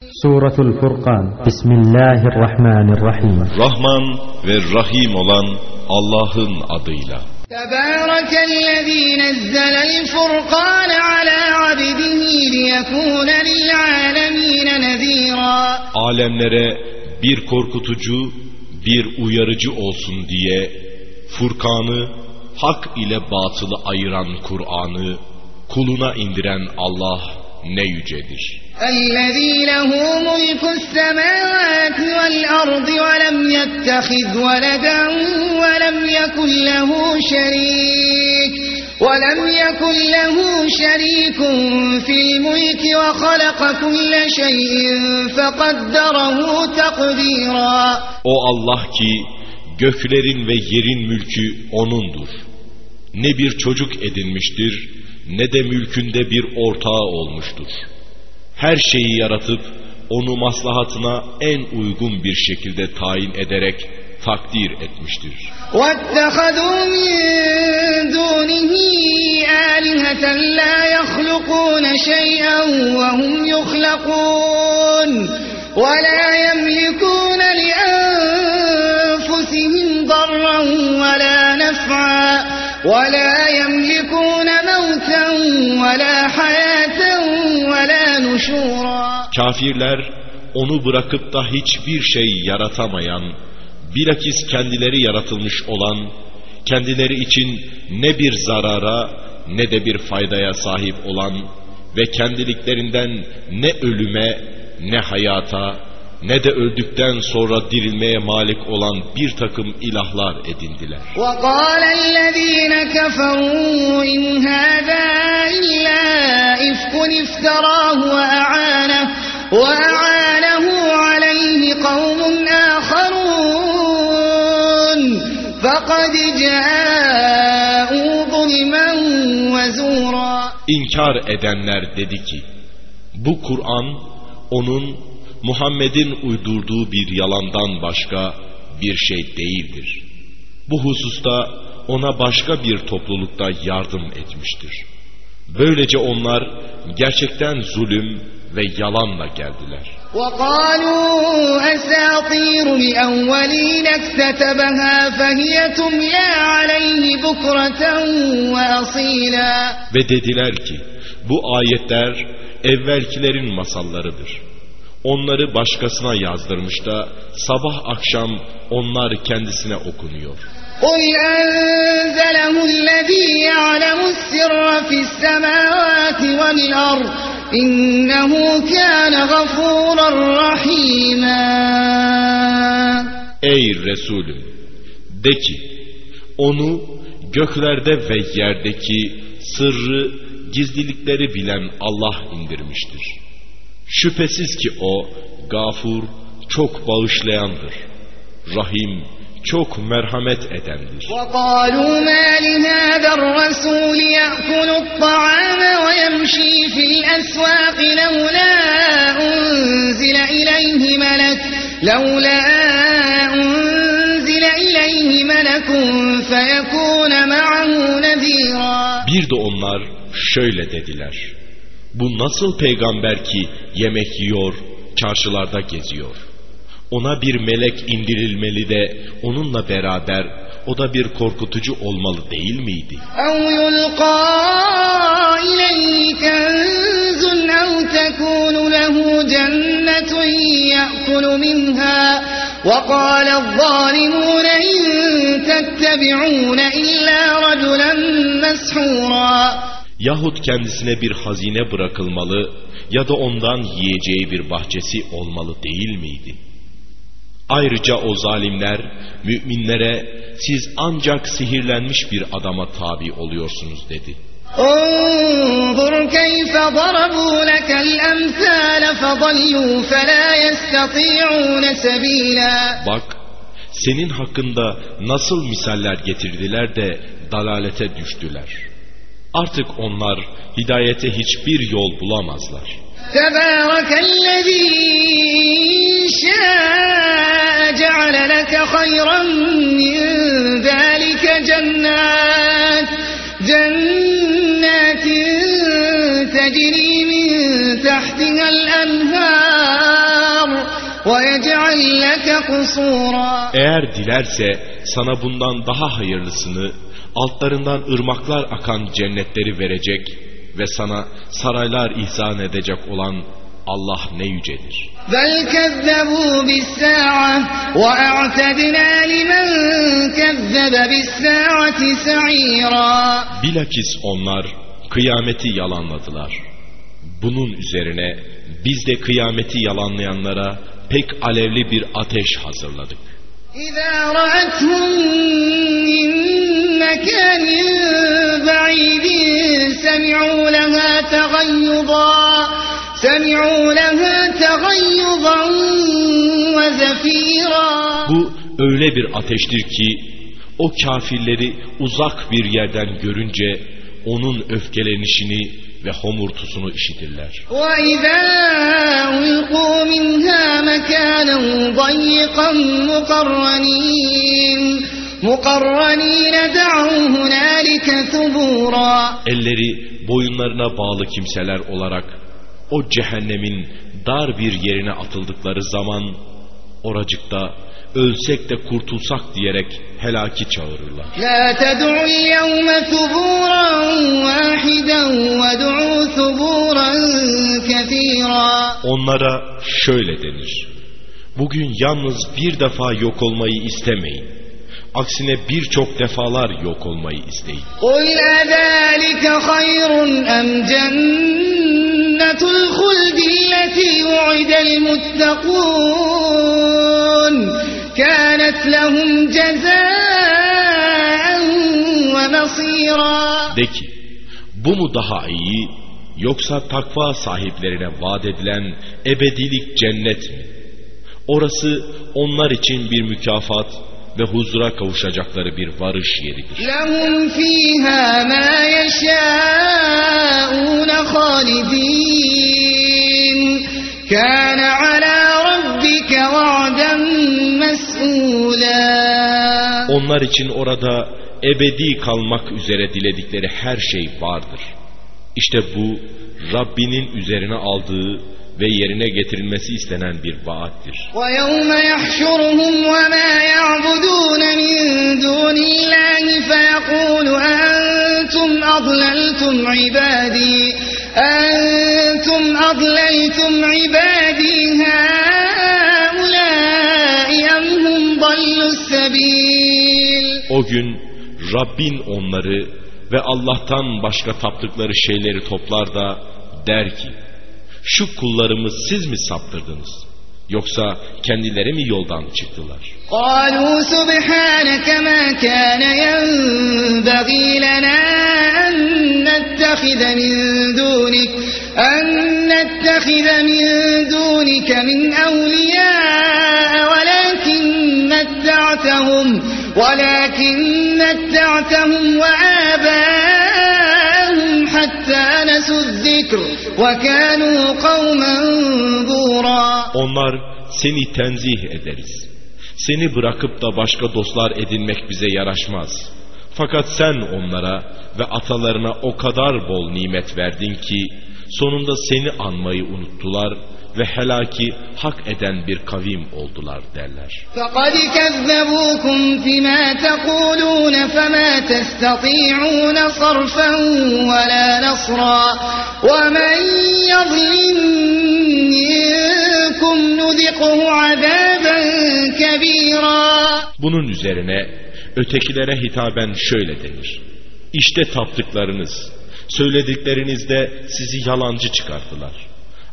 Suratul Furkan Bismillahirrahmanirrahim Rahman ve Rahim olan Allah'ın adıyla. Tebârekellezî nezzelel furkâne alâ abdihi liyekûne lil'âlemîne nezîrâ. Alemlere bir korkutucu, bir uyarıcı olsun diye Furkan'ı, hak ile batılı ayıran Kur'an'ı kuluna indiren Allah ne yücedir. الذي له ملك السماوات والأرض ولم يتخذ ولدا ولم يكن له شريك ولم يكن له شريك في الملك وخلق كل شيء فقدره تقديرا O Allah ki göklerin ve yerin mülkü O'nundur. Ne bir çocuk edinmiştir ne de mülkünde bir ortağı olmuştur. Her şeyi yaratıp onu maslahatına en uygun bir şekilde tayin ederek takdir etmiştir. واتخذوا من دونه آلهة لا يخلقون شيئا وهم يخلقون ولا يملكون لأنفسهم ضرا ولا نفعا ولا يملكون موتا ولا حياة ولا نشورا Kafirler onu bırakıp da hiçbir şey yaratamayan, bilakis kendileri yaratılmış olan, kendileri için ne bir zarara ne de bir faydaya sahip olan ve kendiliklerinden ne ölüme ne hayata ne de öldükten sonra dirilmeye malik olan bir takım ilahlar edindiler. وقال الذين كفروا إن هذا إلا إفك افتراه وأعانه, وأعانه عليه قوم آخرون فقد جاءوا ظلما وزورا İnkar edenler dedi ki, bu Kur'an onun Muhammed'in uydurduğu bir yalandan başka bir şey değildir. Bu hususta ona başka bir toplulukta yardım etmiştir. Böylece onlar gerçekten zulüm ve yalanla geldiler. وقالوا أساطير الأولين اكتتبها فهي تملى عليه بكرة وأصيلا Ve dediler ki, bu ayetler evvelkilerin masallarıdır. Onları başkasına yazdırmış da sabah akşam onlar kendisine okunuyor. قل أنزله الذي يعلم السر في السماوات والأرض İnnehu kâne gafûran rahîmâ. Ey Resulüm! De ki, onu göklerde ve yerdeki sırrı, gizlilikleri bilen Allah indirmiştir. Şüphesiz ki o gafur, çok bağışlayandır. Rahim, çok merhamet edendir. وقالوا ما لهذا الرسول يأكل الطعام ويمشي في الأسواق لولا أنزل إليه ملك لولا أنزل إليه ملك فيكون معه نذيرا Bir de onlar şöyle dediler. Bu nasıl peygamber ki yemek yiyor, çarşılarda geziyor? Ona bir melek indirilmeli de onunla beraber o da bir korkutucu olmalı değil miydi? أو يلقى إليه كنز أو تكون له جنة يأكل منها وقال الظالمون إن تتبعون إلا رجلا مسحورا Yahut kendisine bir hazine bırakılmalı ya da ondan yiyeceği bir bahçesi olmalı değil miydi? Ayrıca o zalimler müminlere siz ancak sihirlenmiş bir adama tabi oluyorsunuz dedi. Bak senin hakkında nasıl misaller getirdiler de dalalete düştüler. Artık onlar hidayete hiçbir yol bulamazlar. تبارك الذي إن شاء جعل لك خيرا من ذلك جنات جنات تجري من تحتها الأنهار ويجعل لك قصورا Eğer dilerse sana bundan daha hayırlısını, altlarından ırmaklar akan cennetleri verecek ve sana saraylar ihsan edecek olan Allah ne yücedir. Bel kezzebu bis-sa'a ve a'tedna limen kezzebe bis-sa'ati sa'ira. Bilakis onlar kıyameti yalanladılar. Bunun üzerine biz de kıyameti yalanlayanlara pek alevli bir ateş hazırladık. İzâ ra'athum min مكان بعيد سمعوا لها تغيظا سمعوا لها تغيظا وزفيرا Bu öyle bir ateştir ki o kafirleri uzak bir yerden görünce onun öfkelenişini ve homurtusunu işitirler. وإذا ألقوا منها مكانا ضيقا مقرنين Elleri boyunlarına bağlı kimseler olarak o cehennemin dar bir yerine atıldıkları zaman oracıkta ölsek de kurtulsak diyerek helaki çağırırlar. La ted'u yevme thuburan vahiden ve du'u thuburan kethira. Onlara şöyle denir. Bugün yalnız bir defa yok olmayı istemeyin. Aksine birçok defalar yok olmayı isteyin. قل أذلك خير أم جنة الخلد التي وعد المتقون كانت لهم جزاء ومصيرا De ki, bu mu daha iyi yoksa takva sahiplerine vaat edilen ebedilik cennet mi? Orası onlar için bir mükafat ve huzura kavuşacakları bir varış yeridir. لهم فيها ما يشاءون خالدين كان على ربك وعدا مسئولا Onlar için orada ebedi kalmak üzere diledikleri her şey vardır. İşte bu Rabbinin üzerine aldığı ve yerine getirilmesi istenen bir vaattir. ويوم يحشرهم وما يعبدون من دون الله فيقول أنتم أضللتم عبادي أنتم أضللتم عبادي هؤلاء أم هم ضلوا السبيل O gün Rabbin onları ve Allah'tan başka taptıkları şeyleri toplar da der ki şu kullarımı siz mi saptırdınız yoksa kendileri mi yoldan çıktılar? قالوا سبحانك ما كان ينبغي لنا أن نتخذ من دونك أن نتخذ من دونك من أولياء ولكن متعتهم ولكن متعتهم وآباءهم حتى نسوا onlar seni tenzih ederiz. Seni bırakıp da başka dostlar edinmek bize yaraşmaz. Fakat sen onlara ve atalarına o kadar bol nimet verdin ki sonunda seni anmayı unuttular ve helaki hak eden bir kavim oldular derler. فقد كذبوكم فيما تقولون فما تستطيعون صرفا ولا نصرا ومن يظلم منكم نذقه عذابا كبيرا Bunun üzerine ötekilere hitaben şöyle denir. İşte taptıklarınız, söylediklerinizde sizi yalancı çıkarttılar.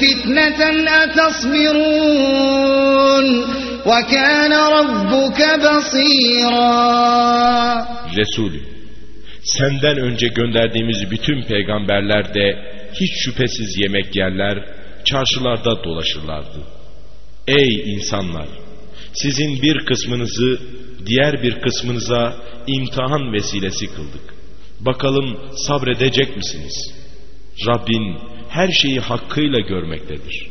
فتنة أتصبرون وكان ربك بصيرا Resulüm, senden önce gönderdiğimiz bütün peygamberler de hiç şüphesiz yemek yerler, çarşılarda dolaşırlardı. Ey insanlar! Sizin bir kısmınızı diğer bir kısmınıza imtihan vesilesi kıldık. Bakalım sabredecek misiniz? Rabbin her şeyi hakkıyla görmektedir.